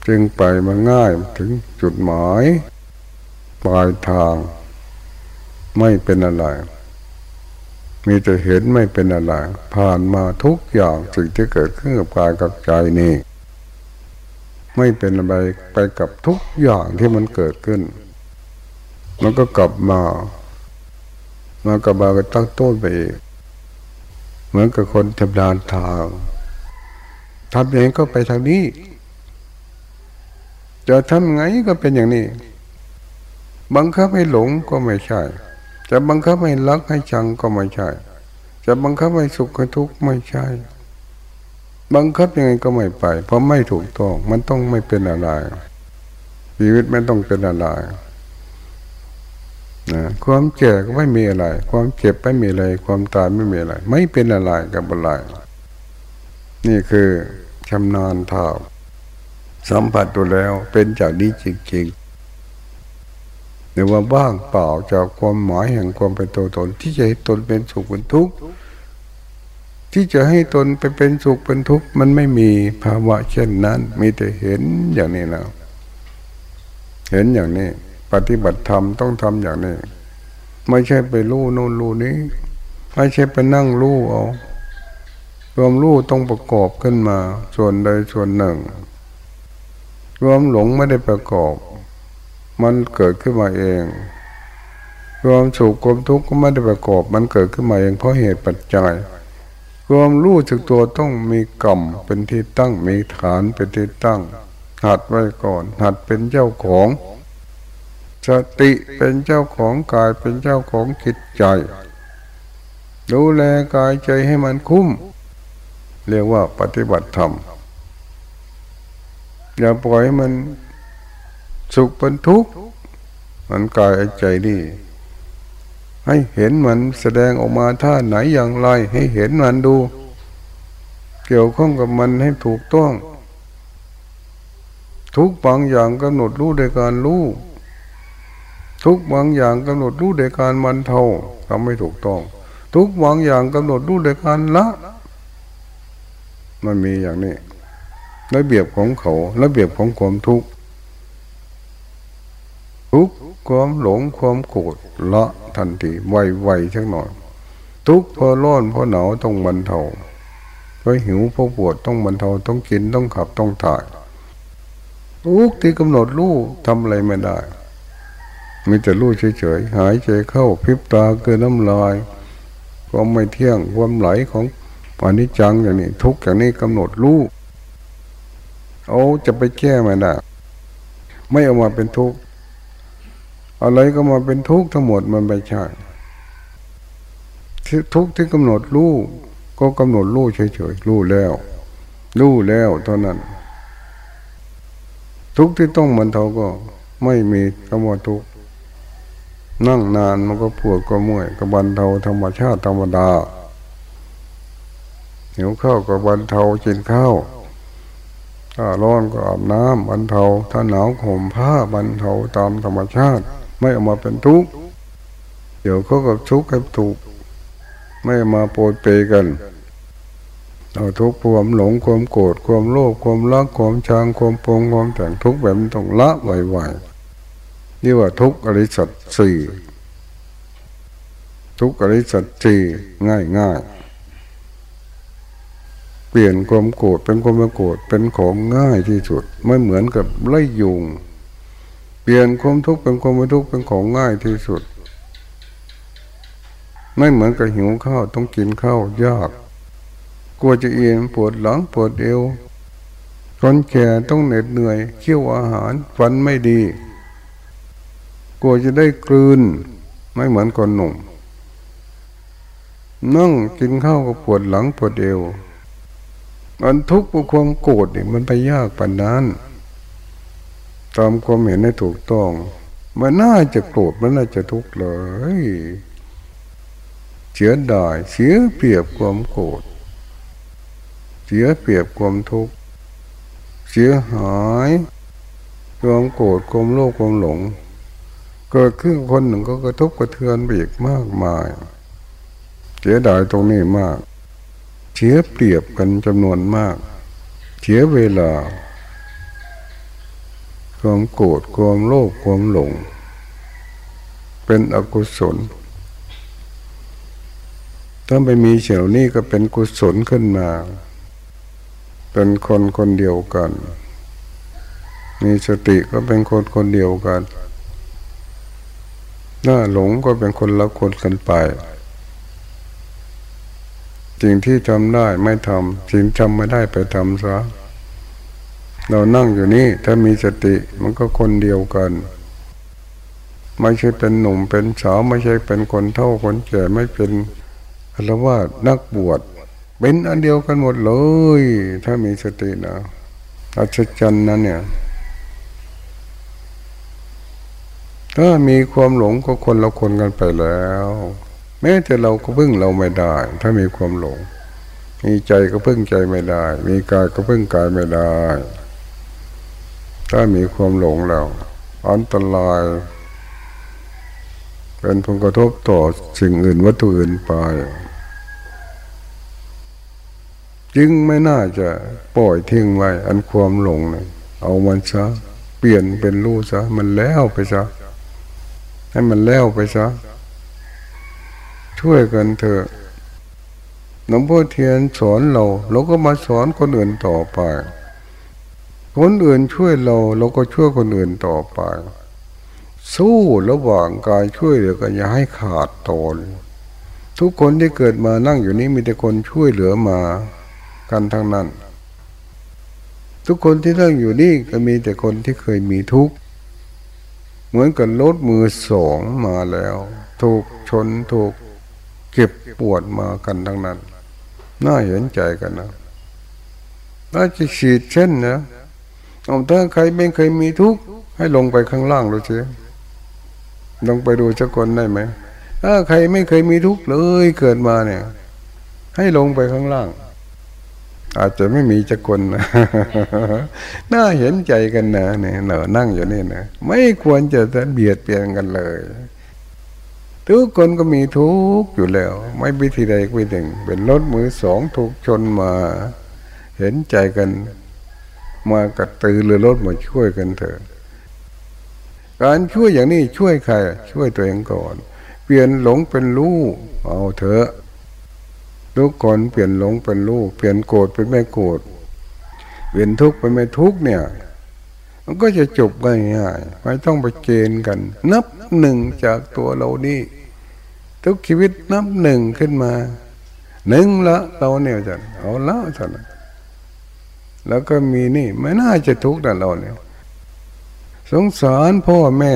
จึงไปมาง่ายถึงจุดหมาย ปลายทาง ไม่เป็นอะไร มีแต่เห็นไม่เป็นอะไร ผ่านมาทุกอย่างสิ่งที่เกิดขึ้นกับกายกับใจนี่ ไม่เป็นอะไรไปกับทุกอย่างที่มันเกิดขึ้น มันก็กลับมามากลับมาก็ตั้งต้นไปอีกเหมือนกับคนทำดานทางทำอย่างนี้ก็ไปทางนี้ จะทำไงก็เป็นอย่างนี้ บังคับให้หลงก็ไม่ใช่ จะบังคับให้รักให้ชังก็ไม่ใช่ จะบังคับให้สุขให้ทุกข์ไม่ใช่ บังคับยังไงก็ไม่ไป เพราะไม่ถูกต้อง มันต้องไม่เป็นอะไรชีวิตไม่ต้องเป็นอะไรนะความเจ็บก็ไม่มีอะไร ความเจ็บไม่มีอะไร ความตายไม่มีอะไร ไม่เป็นอะไรกับอะไรนี่คือชำนาญเท่าสัมผัสตัวแล้วเป็นจากนี้จริง รือว่าบ้างเปล่าจากความหมายแห่งความเป็นตัวตน ที่จะให้ตนเป็นสุขเป็นทุกข์ที่จะให้ตนไปเป็นสุขเป็นทุกข์มันไม่มีภาวะเช่นนั้น มีแต่เห็นอย่างนี้แล้ว เห็นอย่างนี้ ปฏิบัติธรรมต้องทำอย่างนี้ ไม่ใช่ไปรู้โน่นรู้นี้ ไม่ใช่ไปนั่งรู้เอารวมรู้ต้องประกอบขึ้นมา ส่วนใดส่วนหนึ่ง ความหลงไม่ได้ประกอบ มันเกิดขึ้นมาเองความสุขความทุกข์ก็ไม่ได้ประกอบ มันเกิดขึ้นมาเองเพราะเหตุปัจจัยความรู้สึกตัวต้องมีกรรมเป็นที่ตั้งมีฐานเป็นที่ตั้ง หัดไว้ก่อน หัดเป็นเจ้าของสติเป็นเจ้าของกายเป็นเจ้าของจิตใจ ดูแลกายใจให้มันคุ้ม เรียกว่าปฏิบัติธรรมอย่าปล่อยมัน สุขเป็นทุกข์มันกายใจดีให้เห็นมันแสดงออกมาท่าไหนอย่างไร ให้เห็นมันดู เกี่ยวข้องกับมันให้ถูกต้อง ทุกบางอย่างกำหนดรู้โดยการรู้ทุกบางอย่างกำหนดรู้โดยการบรรเท่าทำไม่ถูกต้อง ทุกบางอย่างกำหนดรู้โดยการละ มันมีอย่างนี้ระเบียบของเขาระเบียบของความทุกข์ ทุกความหลงความโกรธละทันทีไวๆชักหน่อย ทุกพอร้อนพอหนาวต้องบรรเทาพอหิวพอปวดต้องบรรเทาต้องกินต้องขับต้องถ่ายทุกที่กำหนดรู้ทำอะไรไม่ได้ มีแต่รู้เฉยๆหายใจเข้าพิบตาเกินน้ำลายความไม่เที่ยงความไหลของอนิจจังอย่างนี้ทุกอย่างนี้กำหนดรู้เอาจะไปแก้ไม่ได้ไม่เอามาเป็นทุกข์ อะไรก็มาเป็นทุกข์ทั้งหมดมันไม่ใช่ทุกข์ที่กำหนดรู้ก็กำหนดรู้เฉยๆรู้แล้วรู้แล้วเท่านั้น ทุกข์ที่ต้องมันเท่าก็ไม่มีคำว่าทุกข์นั่งนานมันก็ปวดก็เมื่อยก็บรรเทาธรรมชาติธรรมดาหิวข้าวก็บรรเทากินข้าวถ้าร้อนก็อาบน้ำบรรเทา ถ้าหนาวห่มผ้าบรรเทาตามธรรมชาติ ไม่ออกมาเป็นทุกข์เดี๋ยวเขาก็ทุกข์ให้ถูกไม่มาโปรดเปกันเอาทุกข์ความหลงความโกรธความโลภความรักความชังความปงความแต่งทุกข์แบบต้องละไวๆนี่ว่าทุกข์อริสัตสี่ทุกข์อริสัตสี่ง่ายง่ายเปลี่ยนความโกรธเป็นความไม่โกรธเป็นของง่ายที่สุด ไม่เหมือนกับไล่ยุง ปลี่ยนความทุกข์เป็นความไม่ทุกข์เป็นของง่ายที่สุด ไม่เหมือนกับหิวข้าวต้องกินข้าวยากกลัวจะเอียนปวดหลังปวดเอวคนแก่ต้องเหน็ดเหนื่อยเคี่ยวอาหารฟันไม่ดี กลัวจะได้กลืน ไม่เหมือนคนหนุ่มนั่งกินข้าวก็ปวดหลังปวดเอวมันทุกข์เพราะความโกรธมันไปยากปานนั้น ตามความเห็นให้ถูกต้องมันน่าจะโกรธมันน่าจะทุกข์เลยเสียดายเสียเปรียบความโกรธเสียเปรียบความทุกข์เสียหายความโกรธความโลภความหลง เกิดขึ้นคนหนึ่งก็กระทบกระเทือนไปอีกมากมาย เสียดายตรงนี้มาก เสียเปรียบกันจำนวนมาก เสียเวลา ความโกรธความโลภความหลง เป็นอกุศล ถ้าไม่มีเฉลนี้ก็เป็นกุศลขึ้นมา เป็นคนคนเดียวกัน มีสติก็เป็นคนคนเดียวกัน หน้าหลงก็เป็นคนละคนกันไปสิ่งที่ทำได้ไม่ทำสิ่งทำไม่ได้ไปทำซะ เรานั่งอยู่นี่ถ้ามีสติมันก็คนเดียวกัน ไม่ใช่เป็นหนุ่มเป็นสาวไม่ใช่เป็นคนเท่าคนแก่ไม่เป็นอะไรว่านักบวชเป็นอันเดียวกันหมดเลย ถ้ามีสตินะอัศจรรย์นะเนี่ย ถ้ามีความหลงก็คนละคนกันไปแล้ว แม้แต่เราก็พึ่งเราไม่ได้ ถ้ามีความหลง มีใจก็พึ่งใจไม่ได้ มีกายก็พึ่งกายไม่ได้ ถ้ามีความหลงแล้ว อันตราย เป็นผลกระทบต่อสิ่งอื่นวัตถุอื่นไป จึงไม่น่าจะปล่อยทิ้งไว้ อันความหลงเนี่ยเอามันซะเปลี่ยนเป็นรู้ซะมันแล้วไปซะให้มันแล้วไปซะช่วยกันเถอะหลวงพ่อเทียนสอนเราเราก็มาสอนคนอื่นต่อไป คนอื่นช่วยเราเราก็ช่วยคนอื่นต่อไป สู้ระหว่างการช่วยเหลือกันอย่าให้ขาดตอนทุกคนที่เกิดมานั่งอยู่นี้มีแต่คนช่วยเหลือมากันทั้งนั้น ทุกคนที่นั่งอยู่นี่ก็มีแต่คนที่เคยมีทุกข์เหมือนกับรถมือสองมาแล้ว ถูกชนถูกเก็บปวดมากันทั้งนั้น น่าเห็นใจกันนะถ้าจะฉีดเช่นนะ เอาถ้าใครไม่เคยมีทุกข์ให้ลงไปข้างล่างดูสิลงไปดูสักคนได้ไหมถ้าใครไม่เคยมีทุกข์เลยเกิดมาเนี่ย ให้ลงไปข้างล่าง อาจจะไม่มีจักคนนะน่าเห็นใจกันนะเนี่ยเรานั่งอยู่นี่นะไม่ควรจะเบียดเบียนกันเลย ทุกคนก็มีทุกข์อยู่แล้ว ไม่วิธีใดวิธีหนึ่ง เป็นรถมือสองถูกชนมา เห็นใจกัน มากระตือรือร้นมาช่วยกันเถอะการช่วยอย่างนี้ช่วยใคร ช่วยตัวเองก่อน เปลี่ยนหลงเป็นรู้เอาเถอะทุกคนเปลี่ยนหลงเป็นรู้เปลี่ยนโกรธเป็นไม่โกรธเปลี่ยนทุกข์เป็นไม่ทุกข์เนี่ย มันก็จะจบง่ายๆไม่ต้องไปเกณฑ์กัน นับหนึ่งจากตัวเรานี่ทุกชีวิตนับหนึ่งขึ้นมาหนึ่งละเราเนี่ยจะเอาละท่าน แล้วก็มีนี่ไม่น่าจะทุกข์แต่เราเนี่ยสงสารพ่อแม่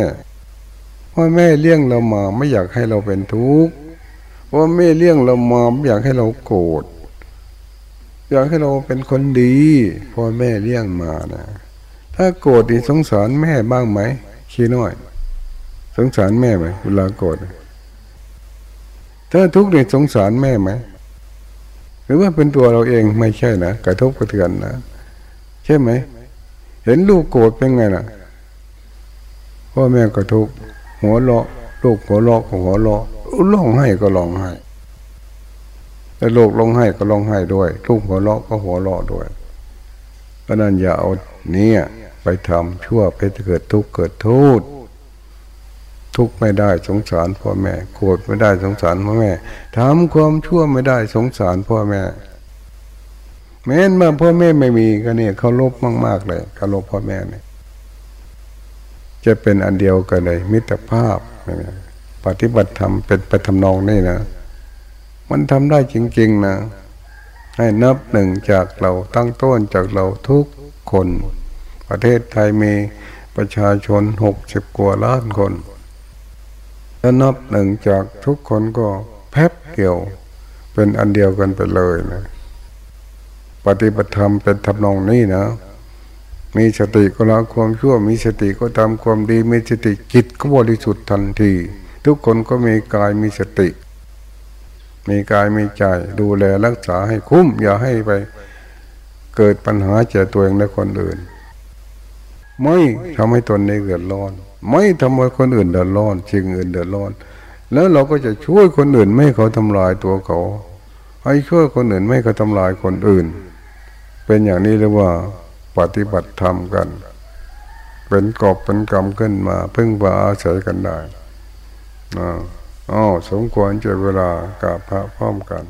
พ่อแม่เลี้ยงเรามาไม่อยากให้เราเป็นทุกข์พ่อแม่เลี้ยงเรามาไม่อยากให้เราโกรธอยากให้เราเป็นคนดีพ่อแม่เลี้ยงมานะถ้าโกรธนี่สงสารแม่บ้างไหมขี้น้อย สงสารแม่ไหมเวลาโกรธถ้าทุกข์นี่สงสารแม่ไหมหรือว่าเป็นตัวเราเองไม่ใช่นะกระทบกระเทือนนะ ใช่ไหม เห็นลูกโกรธเป็นไงล่ะพ่อแม่ก็ทุกข์หัวเราะลูกหัวเราะก็หัวเราะร้องไห้ก็ร้องไห้แต่ลูกร้องไห้ก็ร้องไห้ด้วย ลูกหัวเราะก็หัวเราะด้วยเพราะนั้นอย่าเอาเนี่ยไปทำชั่วไปเกิดทุกข์เกิดโทษทุกข์ไม่ได้สงสารพ่อแม่โกรธไม่ได้สงสารพ่อแม่ทำความชั่วไม่ได้สงสารพ่อแม่ แม้นมาพ่อแม่ไม่มีก็เนี่ยเขาลบมาก ๆ เลยเขาลบพ่อแม่เนี่ยจะเป็นอันเดียวกันเลย มิตรภาพปฏิบัติธรรมเป็นไปทำนองนี่นะ มันทำได้จริง ๆ นะ ให้นับหนึ่งจากเราตั้งต้นจากเราทุกคน ประเทศไทยมีประชาชนหกสิบกว่าล้านคนถ้านับหนึ่งจากทุกคนก็แพบเกี่ยว เป็นอันเดียวกันไปเลยนะ ปฏิบัติธรรมเป็นทำนองนี้นะ มีสติก็ละความชั่ว มีสติก็ทำความดี มีสติจิตก็บริสุทธิ์ทันที ทุกคนก็มีกายมีสติ มีกายมีใจดูแลรักษาให้คุ้ม อย่าให้ไปเกิดปัญหาเจอตัวเองและคนอื่น ไม่ทำให้ตนเองเกิดร้อน ไม่ทำให้คนอื่นเดือดร้อนชิงอื่นเดือดร้อน แล้วเราก็จะช่วยคนอื่นไม่เขาทำลายตัวเขา ให้ช่วยคนอื่นไม่เขาทำลายคนอื่น เป็นอย่างนี้เรียกว่าปฏิบัติธรรมกัน เป็นกอบเป็นกรรมขึ้นมาพึ่งพาอาศัยกันได้อ๋อสมควรจะเวลากับพระพร้อมกัน